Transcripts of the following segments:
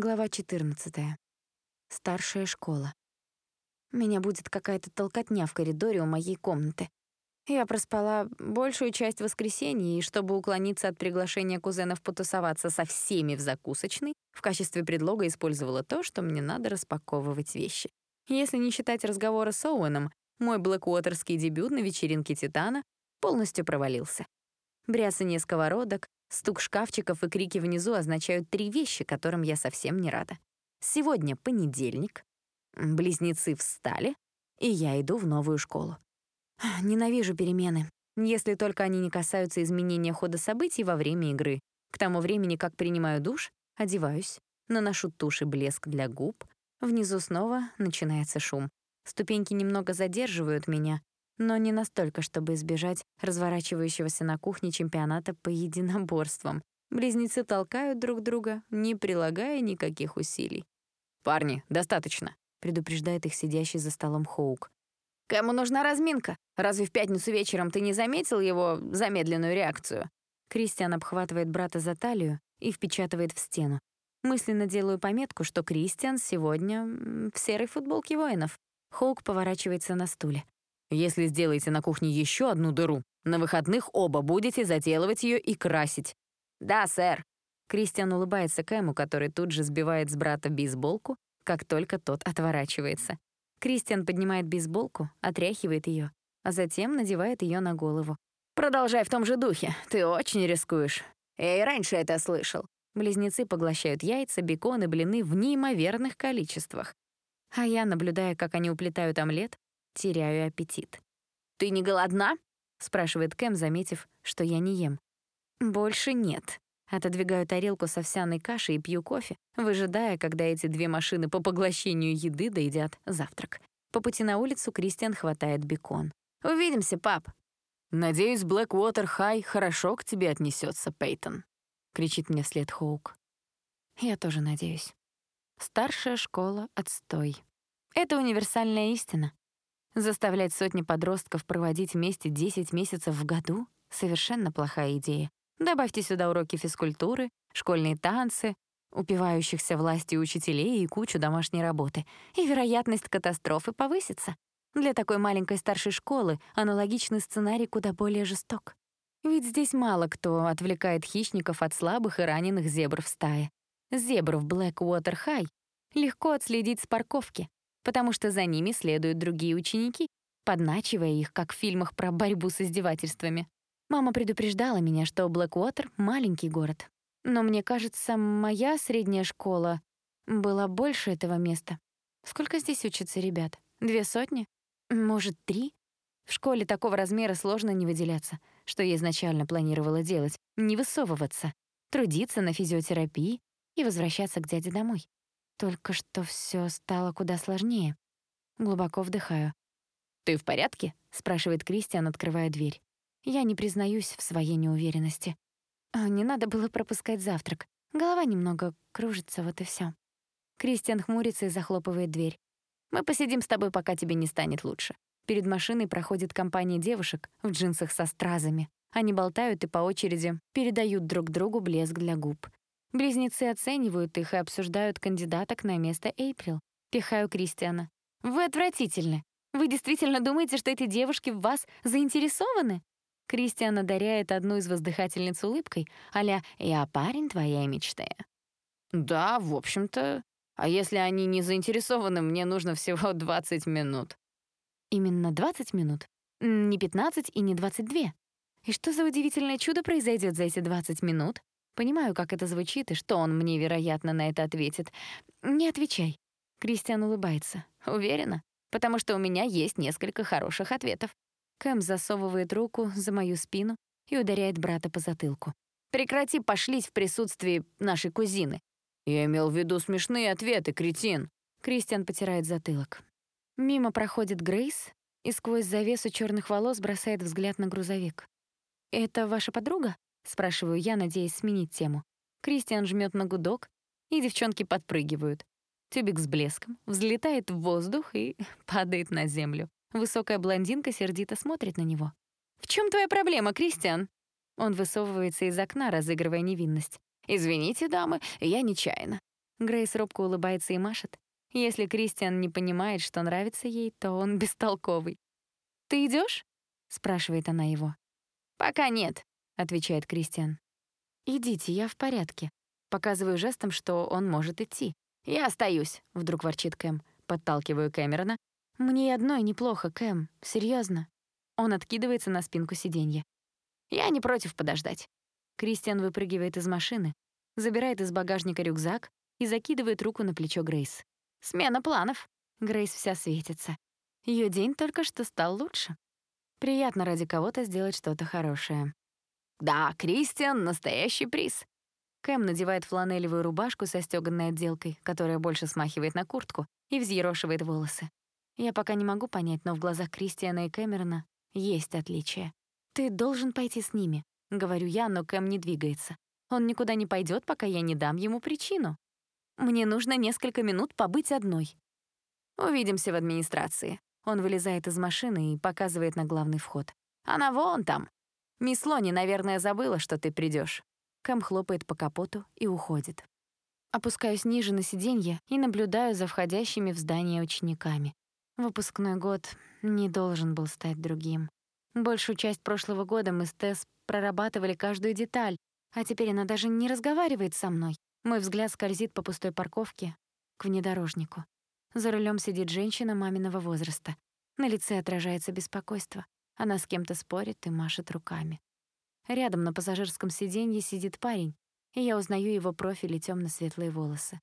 Глава 14. Старшая школа. Меня будет какая-то толкотня в коридоре у моей комнаты. Я проспала большую часть воскресенья, и чтобы уклониться от приглашения кузенов потусоваться со всеми в закусочной, в качестве предлога использовала то, что мне надо распаковывать вещи. Если не считать разговора с Оуэном, мой блэквотерский дебют на вечеринке «Титана» полностью провалился. Бряцание сковородок, Стук шкафчиков и крики внизу означают три вещи, которым я совсем не рада. Сегодня понедельник, близнецы встали, и я иду в новую школу. Ненавижу перемены, если только они не касаются изменения хода событий во время игры. К тому времени, как принимаю душ, одеваюсь, наношу тушь и блеск для губ, внизу снова начинается шум. Ступеньки немного задерживают меня, но не настолько, чтобы избежать разворачивающегося на кухне чемпионата по единоборствам. Близнецы толкают друг друга, не прилагая никаких усилий. «Парни, достаточно», — предупреждает их сидящий за столом Хоук. «Кому нужна разминка? Разве в пятницу вечером ты не заметил его замедленную реакцию?» Кристиан обхватывает брата за талию и впечатывает в стену. Мысленно делаю пометку, что Кристиан сегодня в серой футболке воинов. Хоук поворачивается на стуле. Если сделаете на кухне еще одну дыру, на выходных оба будете заделывать ее и красить. Да, сэр. Кристиан улыбается Кэму, который тут же сбивает с брата бейсболку, как только тот отворачивается. Кристиан поднимает бейсболку, отряхивает ее, а затем надевает ее на голову. «Продолжай в том же духе. Ты очень рискуешь. Я и раньше это слышал». Близнецы поглощают яйца, бекон и блины в неимоверных количествах. А я, наблюдая, как они уплетают омлет, теряю аппетит. «Ты не голодна?» — спрашивает Кэм, заметив, что я не ем. «Больше нет». Отодвигаю тарелку с овсяной кашей и пью кофе, выжидая, когда эти две машины по поглощению еды доедят завтрак. По пути на улицу Кристиан хватает бекон. «Увидимся, пап!» «Надеюсь, Блэквотер Хай хорошо к тебе отнесется, Пейтон», — кричит мне вслед Хоук. «Я тоже надеюсь. Старшая школа — отстой. Это универсальная истина. Заставлять сотни подростков проводить вместе 10 месяцев в году — совершенно плохая идея. Добавьте сюда уроки физкультуры, школьные танцы, упивающихся властью учителей и кучу домашней работы, и вероятность катастрофы повысится. Для такой маленькой старшей школы аналогичный сценарий куда более жесток. Ведь здесь мало кто отвлекает хищников от слабых и раненых зебр в стае. Зебр в Блэквотер Хай легко отследить с парковки, потому что за ними следуют другие ученики, подначивая их, как в фильмах про борьбу с издевательствами. Мама предупреждала меня, что Блэквотер — маленький город. Но мне кажется, моя средняя школа была больше этого места. Сколько здесь учатся ребят? Две сотни? Может, три? В школе такого размера сложно не выделяться, что я изначально планировала делать, не высовываться, трудиться на физиотерапии и возвращаться к дяде домой. Только что все стало куда сложнее. Глубоко вдыхаю. «Ты в порядке?» — спрашивает Кристиан, открывая дверь. Я не признаюсь в своей неуверенности. А, не надо было пропускать завтрак. Голова немного кружится, вот и все. Кристиан хмурится и захлопывает дверь. «Мы посидим с тобой, пока тебе не станет лучше». Перед машиной проходит компания девушек в джинсах со стразами. Они болтают и по очереди передают друг другу блеск для губ. Близнецы оценивают их и обсуждают кандидаток на место Эйприл. Пихаю Кристиана. «Вы отвратительны. Вы действительно думаете, что эти девушки в вас заинтересованы?» Кристиан одаряет одну из воздыхательниц улыбкой, аля «Я парень твоей мечты». «Да, в общем-то. А если они не заинтересованы, мне нужно всего 20 минут». Именно 20 минут? Не 15 и не 22. И что за удивительное чудо произойдет за эти 20 минут? Понимаю, как это звучит и что он мне, вероятно, на это ответит. «Не отвечай». Кристиан улыбается. «Уверена? Потому что у меня есть несколько хороших ответов». Кэм засовывает руку за мою спину и ударяет брата по затылку. «Прекрати пошлить в присутствии нашей кузины». «Я имел в виду смешные ответы, кретин». Кристиан потирает затылок. Мимо проходит Грейс и сквозь завесу черных волос бросает взгляд на грузовик. «Это ваша подруга?» Спрашиваю я, надеясь сменить тему. Кристиан жмет на гудок, и девчонки подпрыгивают. Тюбик с блеском взлетает в воздух и падает на землю. Высокая блондинка сердито смотрит на него. «В чем твоя проблема, Кристиан?» Он высовывается из окна, разыгрывая невинность. «Извините, дамы, я нечаянно». Грейс робко улыбается и машет. Если Кристиан не понимает, что нравится ей, то он бестолковый. «Ты идешь? спрашивает она его. «Пока нет», — отвечает Кристиан. «Идите, я в порядке». Показываю жестом, что он может идти. «Я остаюсь», — вдруг ворчит Кэм. Подталкиваю Кэмерона. «Мне и одной неплохо, Кэм. Серьезно. Он откидывается на спинку сиденья. «Я не против подождать». Кристиан выпрыгивает из машины, забирает из багажника рюкзак и закидывает руку на плечо Грейс. «Смена планов». Грейс вся светится. Ее день только что стал лучше. Приятно ради кого-то сделать что-то хорошее. «Да, Кристиан — настоящий приз». Кэм надевает фланелевую рубашку со стёганной отделкой, которая больше смахивает на куртку, и взъерошивает волосы. Я пока не могу понять, но в глазах Кристиана и Кэмерона есть отличия. «Ты должен пойти с ними», — говорю я, но Кэм не двигается. Он никуда не пойдет, пока я не дам ему причину. Мне нужно несколько минут побыть одной. Увидимся в администрации. Он вылезает из машины и показывает на главный вход. Она вон там. Мисс Лони, наверное, забыла, что ты придешь. Кэм хлопает по капоту и уходит. Опускаюсь ниже на сиденье и наблюдаю за входящими в здание учениками. Выпускной год не должен был стать другим. Большую часть прошлого года мы с Тесс прорабатывали каждую деталь, а теперь она даже не разговаривает со мной. Мой взгляд скользит по пустой парковке к внедорожнику. За рулем сидит женщина маминого возраста. На лице отражается беспокойство. Она с кем-то спорит и машет руками. Рядом на пассажирском сиденье сидит парень, и я узнаю его профиль и тёмно-светлые волосы.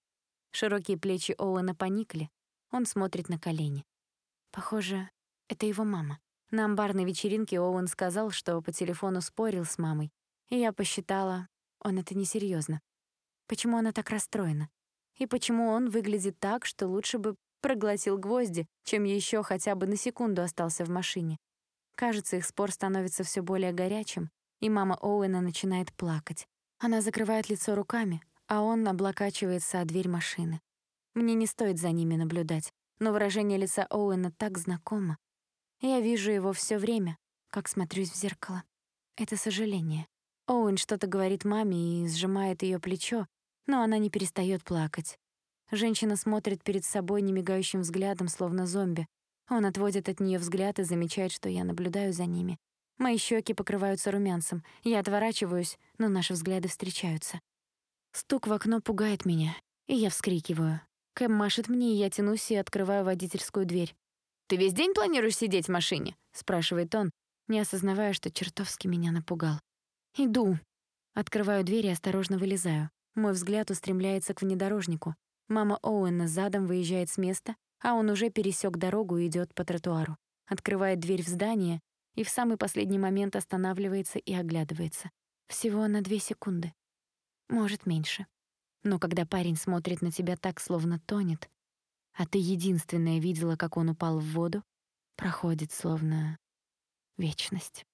Широкие плечи Оуэна поникли, он смотрит на колени. Похоже, это его мама. На амбарной вечеринке Оуэн сказал, что по телефону спорил с мамой, и я посчитала, он это несерьезно. Почему она так расстроена? И почему он выглядит так, что лучше бы проглотил гвозди, чем еще хотя бы на секунду остался в машине? Кажется, их спор становится все более горячим, и мама Оуэна начинает плакать. Она закрывает лицо руками, а он облокачивается о дверь машины. Мне не стоит за ними наблюдать, но выражение лица Оуэна так знакомо. Я вижу его все время, как смотрюсь в зеркало. Это сожаление. Оуэн что-то говорит маме и сжимает ее плечо, но она не перестает плакать. Женщина смотрит перед собой немигающим взглядом, словно зомби. Он отводит от нее взгляд и замечает, что я наблюдаю за ними. Мои щеки покрываются румянцем. Я отворачиваюсь, но наши взгляды встречаются. Стук в окно пугает меня, и я вскрикиваю. Кэм машет мне, и я тянусь и открываю водительскую дверь. «Ты весь день планируешь сидеть в машине?» — спрашивает он, не осознавая, что чертовски меня напугал. «Иду». Открываю дверь и осторожно вылезаю. Мой взгляд устремляется к внедорожнику. Мама Оуэна задом выезжает с места, а он уже пересек дорогу и идет по тротуару. Открывает дверь в здание и в самый последний момент останавливается и оглядывается. Всего на две секунды. Может, меньше. Но когда парень смотрит на тебя так, словно тонет, а ты единственная видела, как он упал в воду, проходит словно вечность.